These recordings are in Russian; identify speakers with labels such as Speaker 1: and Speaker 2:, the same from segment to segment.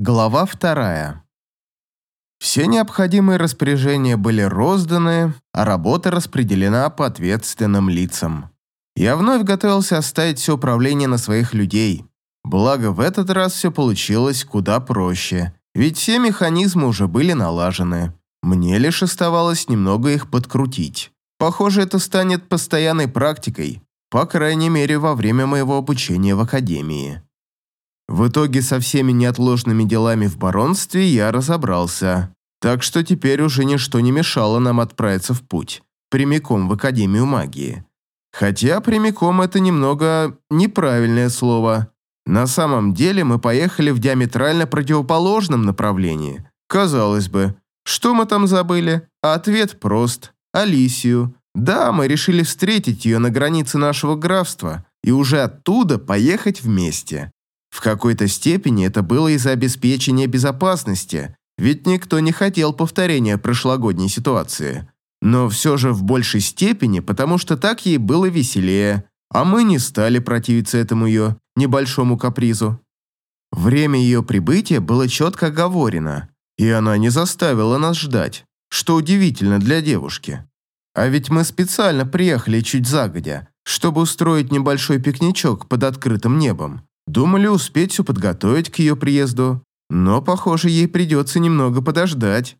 Speaker 1: Глава вторая. Все необходимые распоряжения были розданы, а работа распределена по ответственным лицам. Я вновь готовился оставить все управление на своих людей. Благо, в этот раз все получилось куда проще, ведь все механизмы уже были налажены. Мне лишь оставалось немного их подкрутить. Похоже, это станет постоянной практикой, по крайней мере, во время моего обучения в академии. В итоге со всеми неотложными делами в баронстве я разобрался, так что теперь уже ничто не мешало нам отправиться в путь, прямиком в Академию магии. Хотя прямиком это немного неправильное слово. На самом деле мы поехали в диаметрально противоположном направлении. Казалось бы, что мы там забыли? А ответ прост. Алисию. Да, мы решили встретить ее на границе нашего графства и уже оттуда поехать вместе. В какой-то степени это было из-за обеспечения безопасности, ведь никто не хотел повторения прошлогодней ситуации. Но все же в большей степени, потому что так ей было веселее, а мы не стали противиться этому ее небольшому капризу. Время ее прибытия было четко оговорено, и она не заставила нас ждать, что удивительно для девушки. А ведь мы специально приехали чуть загодя, чтобы устроить небольшой пикничок под открытым небом. Думали успеть все подготовить к ее приезду, но, похоже, ей придется немного подождать.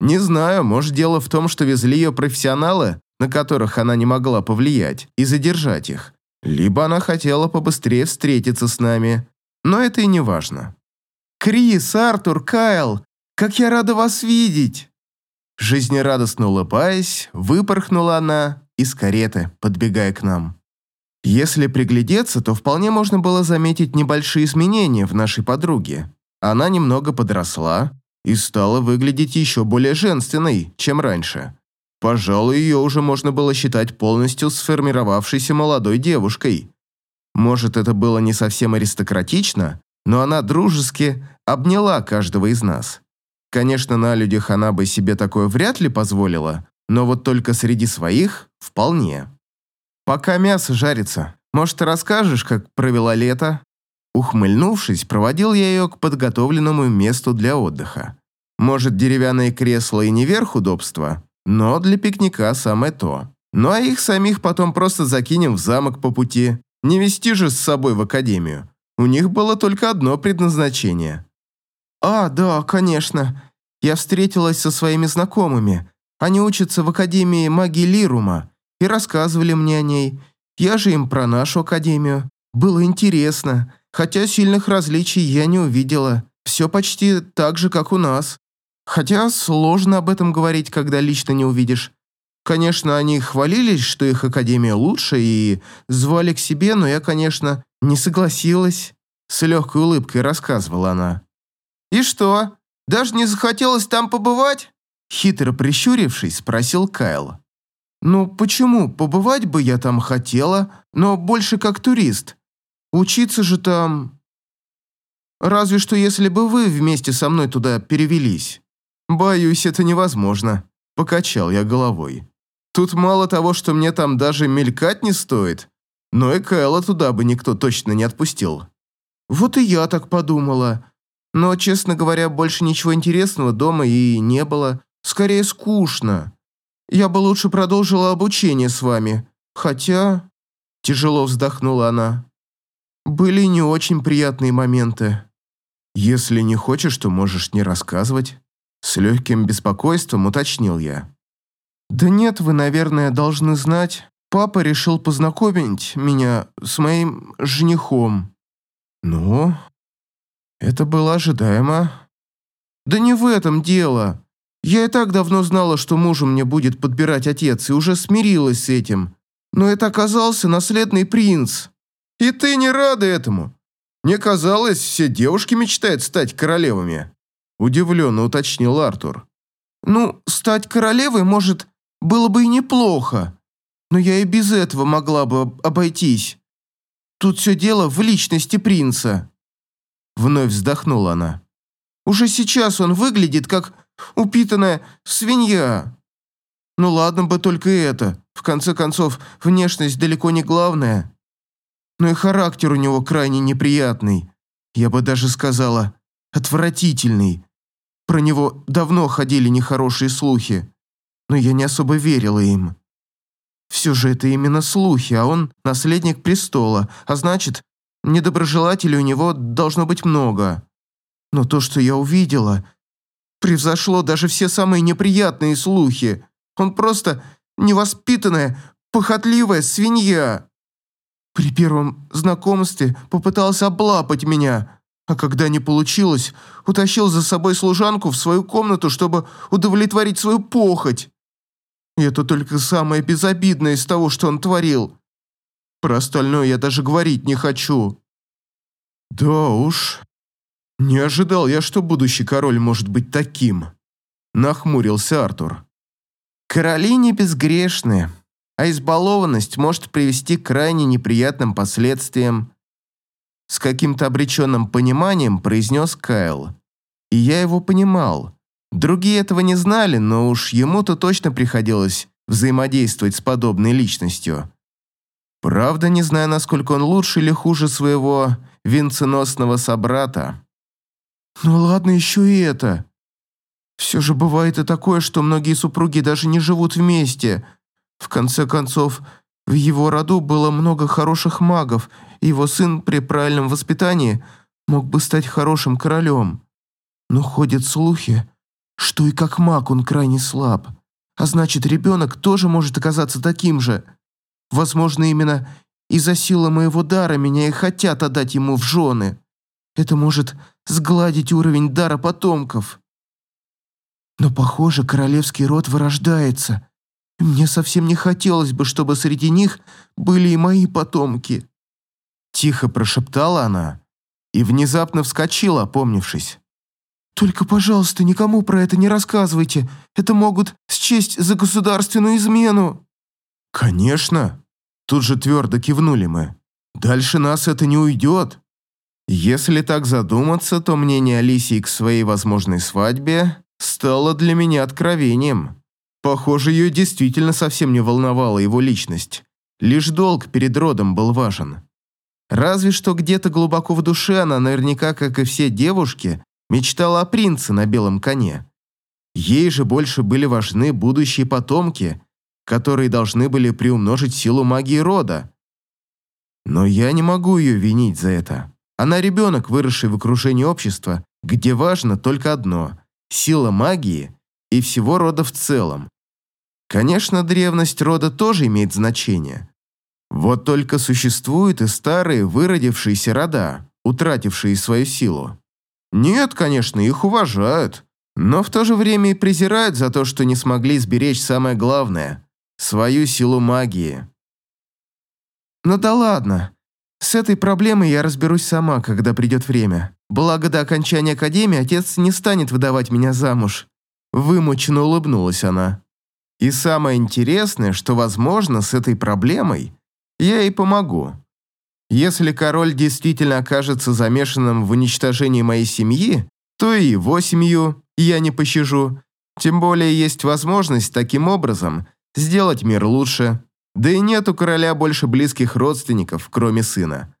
Speaker 1: Не знаю, может, дело в том, что везли ее профессионалы, на которых она не могла повлиять, и задержать их. Либо она хотела побыстрее встретиться с нами, но это и не важно. «Крис, Артур, Кайл, как я рада вас видеть!» Жизнерадостно улыбаясь, выпорхнула она из кареты, подбегая к нам. Если приглядеться, то вполне можно было заметить небольшие изменения в нашей подруге. Она немного подросла и стала выглядеть еще более женственной, чем раньше. Пожалуй, ее уже можно было считать полностью сформировавшейся молодой девушкой. Может, это было не совсем аристократично, но она дружески обняла каждого из нас. Конечно, на людях она бы себе такое вряд ли позволила, но вот только среди своих – вполне. «Пока мясо жарится, может, расскажешь, как провела лето?» Ухмыльнувшись, проводил я ее к подготовленному месту для отдыха. Может, деревянные кресла и не верх удобства, но для пикника самое то. Ну а их самих потом просто закинем в замок по пути. Не вести же с собой в академию. У них было только одно предназначение. «А, да, конечно. Я встретилась со своими знакомыми. Они учатся в Академии магии Лирума и рассказывали мне о ней. Я же им про нашу академию. Было интересно, хотя сильных различий я не увидела. Все почти так же, как у нас. Хотя сложно об этом говорить, когда лично не увидишь. Конечно, они хвалились, что их академия лучше, и звали к себе, но я, конечно, не согласилась. С легкой улыбкой рассказывала она. «И что, даже не захотелось там побывать?» Хитро прищурившись, спросил Кайл. «Ну почему? Побывать бы я там хотела, но больше как турист. Учиться же там... Разве что если бы вы вместе со мной туда перевелись. Боюсь, это невозможно», – покачал я головой. «Тут мало того, что мне там даже мелькать не стоит, но и Кайла туда бы никто точно не отпустил». «Вот и я так подумала. Но, честно говоря, больше ничего интересного дома и не было. Скорее, скучно». Я бы лучше продолжила обучение с вами, хотя...» Тяжело вздохнула она. «Были не очень приятные моменты. Если не хочешь, то можешь не рассказывать». С легким беспокойством уточнил я. «Да нет, вы, наверное, должны знать. Папа решил познакомить меня с моим женихом». «Ну, это было ожидаемо». «Да не в этом дело. Я и так давно знала, что мужу мне будет подбирать отец, и уже смирилась с этим. Но это оказался наследный принц. И ты не рада этому? Мне казалось, все девушки мечтают стать королевами. Удивленно уточнил Артур. Ну, стать королевой, может, было бы и неплохо. Но я и без этого могла бы обойтись. Тут все дело в личности принца. Вновь вздохнула она. Уже сейчас он выглядит как Упитанная свинья. Ну ладно бы только это. В конце концов, внешность далеко не главное. Но и характер у него крайне неприятный. Я бы даже сказала,
Speaker 2: отвратительный. Про него давно ходили нехорошие слухи, но я не особо верила им. Все же это именно слухи, а он наследник престола, а значит, недоброжелателей у него должно быть много. Но то, что я увидела, превзошло даже все самые неприятные слухи. Он просто невоспитанная, похотливая свинья. При первом знакомстве попытался облапать меня, а когда не получилось, утащил за собой служанку в свою комнату, чтобы удовлетворить свою похоть. И это только самое безобидное из того, что он творил. Про остальное я даже говорить не хочу.
Speaker 1: Да уж, не ожидал я, что будущий король может быть таким. Нахмурился Артур.
Speaker 2: Короли не безгрешны, а избалованность может привести к крайне неприятным последствиям. С каким-то обреченным пониманием произнес Кайл. И я его понимал. Другие этого не знали, но уж ему-то точно приходилось взаимодействовать с подобной личностью. Правда, не знаю, насколько он лучше или хуже своего венценосного собрата. Ну ладно, еще и это. Все же бывает и такое, что многие супруги даже не живут вместе. В конце концов, в его роду было много хороших магов, и его сын при правильном воспитании мог бы стать хорошим королем. Но ходят слухи, что и как маг он крайне слаб. А значит, ребенок тоже может оказаться таким же. Возможно, именно из-за силы моего дара меня и хотят отдать ему в жены. Это может сгладить уровень дара потомков. Но, похоже, королевский род вырождается. Мне совсем не хотелось бы, чтобы среди них были и мои потомки. Тихо прошептала она и внезапно вскочила, опомнившись. «Только, пожалуйста, никому про это не рассказывайте. Это могут счесть за государственную измену».
Speaker 1: «Конечно!» Тут же твердо кивнули мы. «Дальше нас это не уйдет». Если так задуматься, то мнение Алисии к своей возможной свадьбе стало для меня откровением. Похоже, ее действительно совсем не волновала его личность. Лишь долг перед родом был важен. Разве что где-то глубоко в душе она наверняка, как и все девушки, мечтала о принце на белом коне. Ей же больше были важны будущие потомки, которые должны были приумножить силу магии рода. Но я не могу ее винить за это. Она ребенок, выросший в окружении общества, где важно только одно – сила магии и всего рода в целом. Конечно, древность рода тоже имеет значение. Вот только существуют и старые выродившиеся рода, утратившие свою силу. Нет, конечно, их уважают, но в то же время и презирают за то, что не смогли сберечь самое главное – свою силу магии. Ну да ладно. С этой проблемой я разберусь сама, когда придет время. Благо, до окончания академии отец не станет выдавать меня замуж. Вымученно улыбнулась она. И самое интересное, что, возможно, с этой проблемой я и помогу. Если король действительно окажется замешанным в уничтожении моей семьи, то и его семью я не пощажу. Тем более есть возможность таким образом сделать мир лучше. Да и нет у короля больше близких родственников, кроме сына.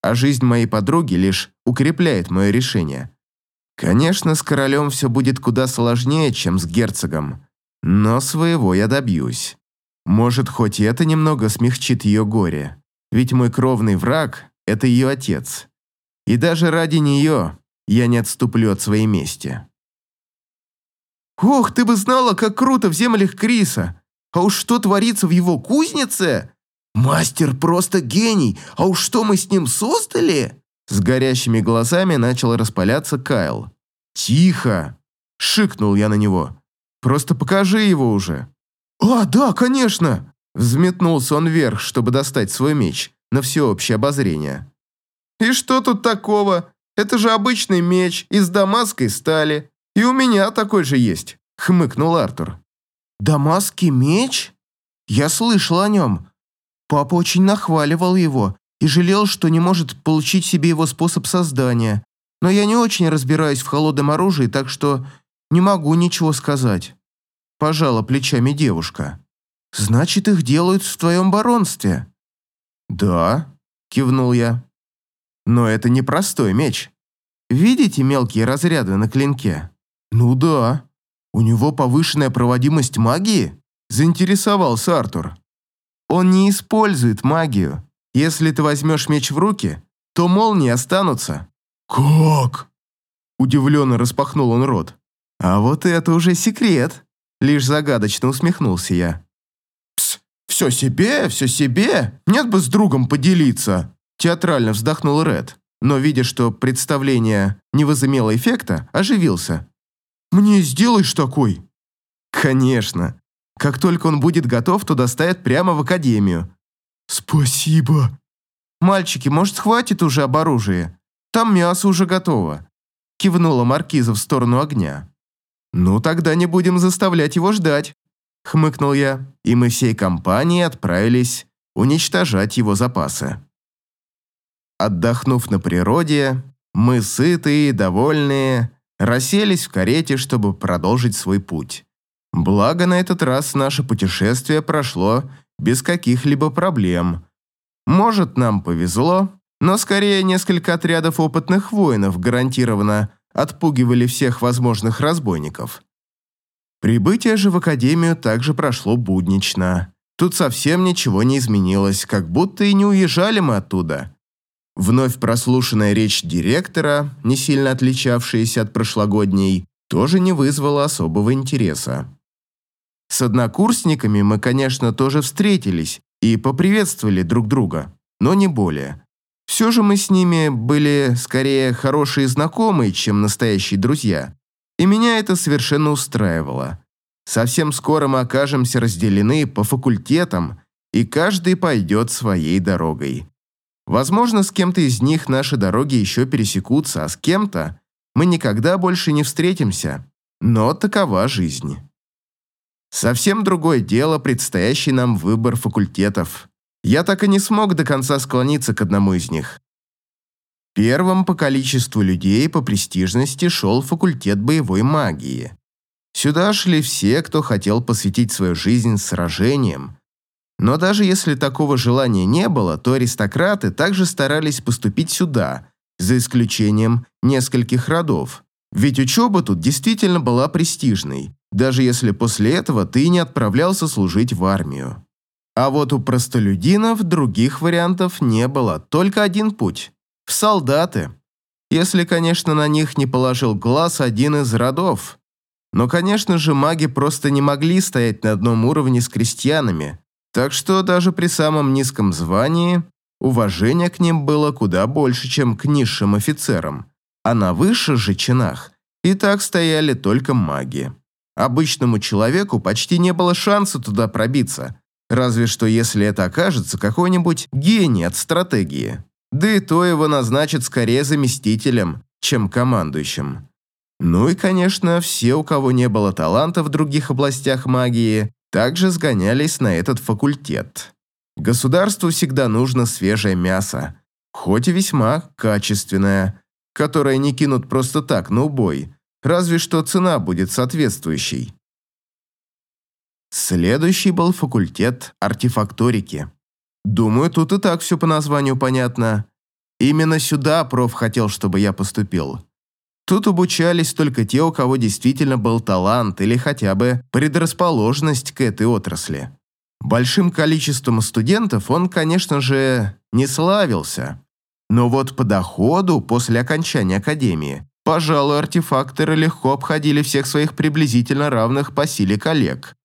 Speaker 1: А жизнь моей подруги лишь укрепляет мое решение. Конечно, с королем все будет куда сложнее, чем с герцогом. Но своего я добьюсь. Может, хоть это немного смягчит ее горе. Ведь мой кровный враг – это ее отец. И даже ради нее я не отступлю от своей мести.
Speaker 2: «Ох, ты бы знала, как круто в землях Криса! А уж что творится в его кузнице? Мастер просто гений, а уж что мы с ним создали?»
Speaker 1: С горящими глазами начал распаляться Кайл. «Тихо!» – шикнул я на него. «Просто покажи его уже!»
Speaker 2: «А, да, конечно!»
Speaker 1: Взметнулся он вверх, чтобы достать свой меч на всеобщее обозрение.
Speaker 2: «И что тут такого? Это же обычный меч из дамасской стали. И у меня такой же есть», — хмыкнул Артур. «Дамасский меч? Я слышал о нем. Папа очень нахваливал его и жалел, что не может получить себе его способ создания. Но я не очень разбираюсь в холодном оружии, так что не могу ничего сказать». Пожала плечами девушка. «Значит, их делают в твоем баронстве?»
Speaker 1: «Да», — кивнул я. «Но это не простой меч.
Speaker 2: Видите мелкие разряды на клинке?
Speaker 1: Ну да. У него повышенная проводимость магии? Заинтересовался Артур.
Speaker 2: Он не использует магию. Если ты возьмешь меч в руки, то молнии останутся.
Speaker 1: Как? Удивленно распахнул он рот.
Speaker 2: А вот это уже секрет. Лишь загадочно усмехнулся я.
Speaker 1: Пс, все себе, все себе. Нет бы с другом поделиться. Театрально вздохнул Ред но, видя, что представление не возымело эффекта, оживился. «Мне сделаешь такой?»
Speaker 2: «Конечно. Как только он будет готов, то доставят прямо в академию».
Speaker 1: «Спасибо».
Speaker 2: «Мальчики, может, хватит уже об оружии? Там мясо уже готово», – кивнула маркиза в сторону огня. «Ну, тогда не будем заставлять его ждать», – хмыкнул я, и мы всей компанией отправились уничтожать его запасы. Отдохнув на природе, мы сытые и довольные расселись в карете, чтобы продолжить свой путь. Благо, на этот раз наше путешествие прошло без каких-либо проблем. Может, нам повезло, но скорее несколько отрядов опытных воинов гарантированно отпугивали всех возможных разбойников. Прибытие же в Академию также прошло буднично. Тут совсем ничего не изменилось, как будто и не уезжали мы оттуда. Вновь прослушанная речь директора, не сильно отличавшаяся от прошлогодней, тоже не вызвала особого интереса. С однокурсниками мы, конечно, тоже встретились и поприветствовали друг друга, но не более. Все же мы с ними были скорее хорошие знакомые, чем настоящие друзья, и меня это совершенно устраивало. Совсем скоро мы окажемся разделены по факультетам, и каждый пойдет своей дорогой. Возможно, с кем-то из них наши дороги еще пересекутся, а с кем-то мы никогда больше не встретимся. Но такова жизнь. Совсем другое дело предстоящий нам выбор факультетов. Я так и не смог до конца склониться к одному из них. Первым по количеству людей по престижности шел факультет боевой магии. Сюда шли все, кто хотел посвятить свою жизнь сражениям, но даже если такого желания не было, то аристократы также старались поступить сюда, за исключением нескольких родов. Ведь учеба тут действительно была престижной, даже если после этого ты не отправлялся служить в армию. А вот у простолюдинов других вариантов не было, только один путь – в солдаты. Если, конечно, на них не положил глаз один из родов. Но, конечно же, маги просто не могли стоять на одном уровне с крестьянами, так что даже при самом низком звании уважение к ним было куда больше, чем к низшим офицерам, а на высших же чинах и так стояли только маги. Обычному человеку почти не было шанса туда пробиться, разве что если это окажется какой-нибудь гений от стратегии. Да и то его назначат скорее заместителем, чем командующим. Ну и, конечно, все, у кого не было таланта в других областях магии, также сгонялись на этот факультет. Государству всегда нужно свежее мясо, хоть и весьма качественное, которое не кинут просто так на убой, разве что цена будет соответствующей. Следующий был факультет артефакторики. Думаю, тут и так все по названию понятно. Именно сюда проф хотел, чтобы я поступил. Тут обучались только те, у кого действительно был талант или хотя бы предрасположенность к этой отрасли. Большим количеством студентов он, конечно же, не славился. Но вот по доходу после окончания академии, пожалуй, артефакторы легко обходили всех своих приблизительно равных по силе коллег.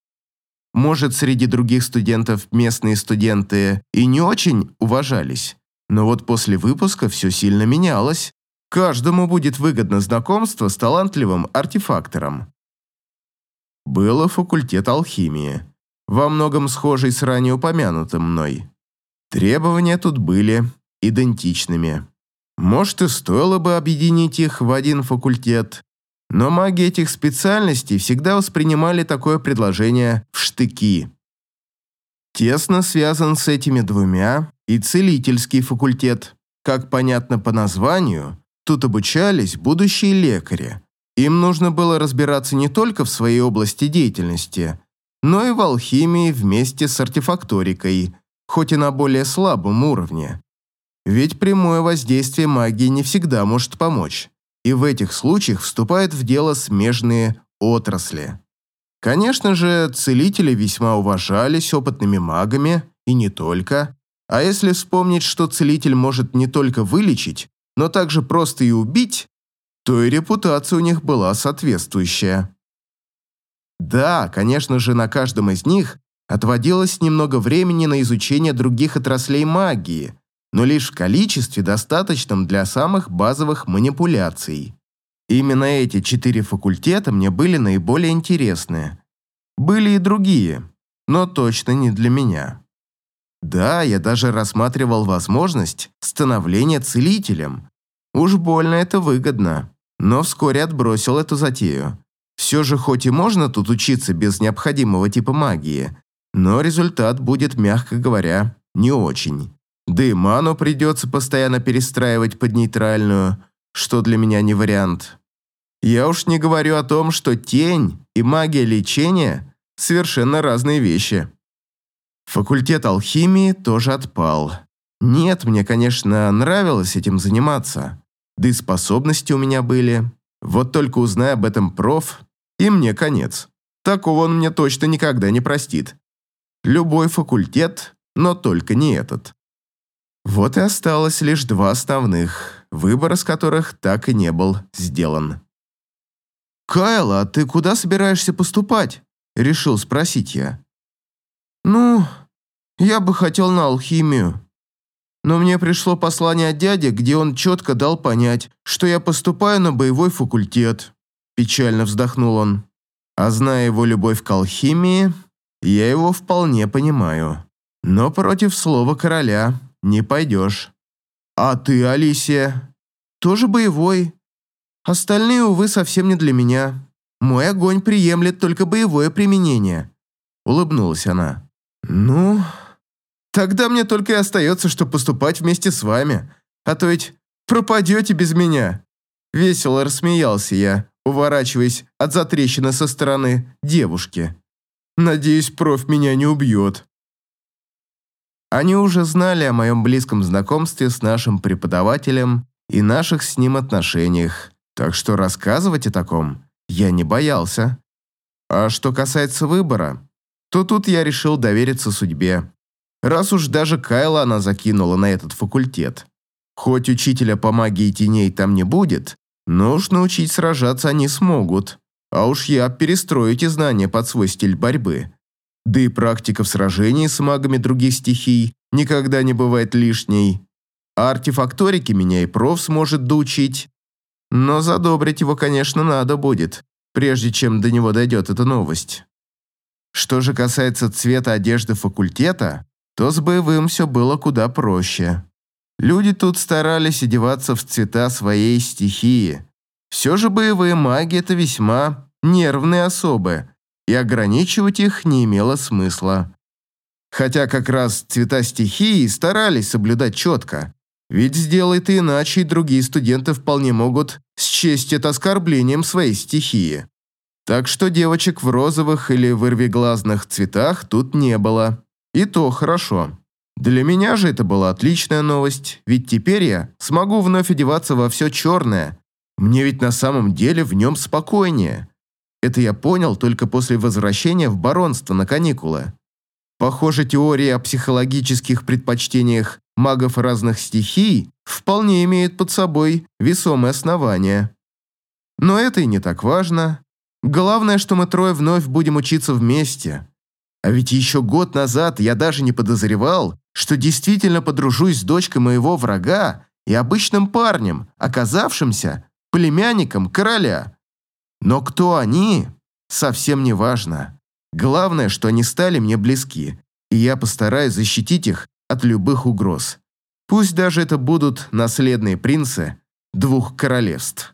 Speaker 2: Может, среди других студентов местные студенты и не очень уважались, но вот после выпуска все сильно менялось. Каждому будет выгодно знакомство с талантливым артефактором. Было факультет алхимии, во многом схожий с ранее упомянутым мной. Требования тут были идентичными. Может, и стоило бы объединить их в один факультет, но маги этих специальностей всегда воспринимали такое предложение в штыки. Тесно связан с этими двумя и целительский факультет. Как понятно по названию, Тут обучались будущие лекари. Им нужно было разбираться не только в своей области деятельности, но и в алхимии вместе с артефакторикой, хоть и на более слабом уровне. Ведь прямое воздействие магии не всегда может помочь.
Speaker 1: и в этих случаях вступают в дело смежные отрасли. Конечно же, целители весьма уважались опытными магами, и не только. А если вспомнить, что целитель может не только вылечить, но также просто и убить, то и репутация у них была соответствующая. Да, конечно же, на каждом из них отводилось немного времени на изучение других отраслей магии, но лишь в количестве, достаточном для самых базовых манипуляций. Именно эти четыре факультета мне были наиболее интересны. Были и другие, но точно не для меня. Да, я даже рассматривал возможность становления целителем. Уж больно это выгодно, но вскоре отбросил эту затею. Все же хоть и можно тут учиться без необходимого типа магии, но результат будет, мягко говоря, не очень. Да и ману придется постоянно перестраивать под нейтральную, что для меня не вариант. Я уж не говорю о том, что тень и магия лечения – совершенно разные вещи. Факультет алхимии тоже отпал. Нет, мне, конечно, нравилось этим заниматься. Да и способности у меня были. Вот только узнай об этом проф, и мне конец. Такого он мне точно никогда не простит. Любой факультет, но только не этот. Вот и осталось лишь два основных, выбор из которых так и не был сделан. «Кайл, а ты куда собираешься поступать?» – решил спросить я. «Ну, я бы хотел на алхимию. Но мне пришло послание от дяди, где он четко дал понять, что я поступаю на боевой факультет». Печально вздохнул он. А зная его любовь к алхимии, я его вполне понимаю. Но против слова короля не пойдешь. А ты, Алисия, тоже боевой. Остальные, увы, совсем не для меня. Мой огонь приемлет только боевое применение. Улыбнулась она. Ну, тогда мне только и остается, что поступать вместе с вами. А то ведь пропадете без меня. Весело рассмеялся я, уворачиваясь от затрещины со стороны девушки. Надеюсь, проф меня не убьет. Они уже знали о моем близком знакомстве с нашим преподавателем и наших с ним отношениях, так что рассказывать о таком я не боялся. А что касается выбора, то тут я решил довериться судьбе. Раз уж даже Кайла она закинула на этот факультет. Хоть учителя по магии теней там не будет, но уж научить сражаться они смогут. А уж я перестрою эти знания под свой стиль борьбы. Да и практика в сражении с магами других стихий никогда не бывает лишней. А артефакторики меня и проф сможет доучить. Но задобрить его, конечно, надо будет, прежде чем до него дойдет эта новость. Что же касается цвета одежды факультета, то с боевым все было куда проще. Люди тут старались одеваться в цвета своей стихии. Все же боевые маги – это весьма нервные особы, и ограничивать их не имело смысла. Хотя как раз цвета стихии старались соблюдать четко, ведь сделай ты иначе, и другие студенты вполне могут счесть это оскорблением своей стихии. Так что девочек в розовых или вырвиглазных цветах тут не было. И то хорошо. Для меня же это была отличная новость, ведь теперь я смогу вновь одеваться во все черное. Мне ведь на самом деле в нем спокойнее. Это я понял только после возвращения в баронство на каникулы. Похоже, теория о психологических предпочтениях магов разных стихий вполне имеет под собой весомые основания. Но это и не так важно. Главное, что мы трое вновь будем учиться вместе. А ведь еще год назад я даже не подозревал, что действительно подружусь с дочкой моего врага и обычным парнем, оказавшимся племянником короля. Но кто они, совсем не важно. Главное, что они стали мне близки, и я постараюсь защитить их от любых угроз. Пусть даже это будут наследные принцы двух королевств.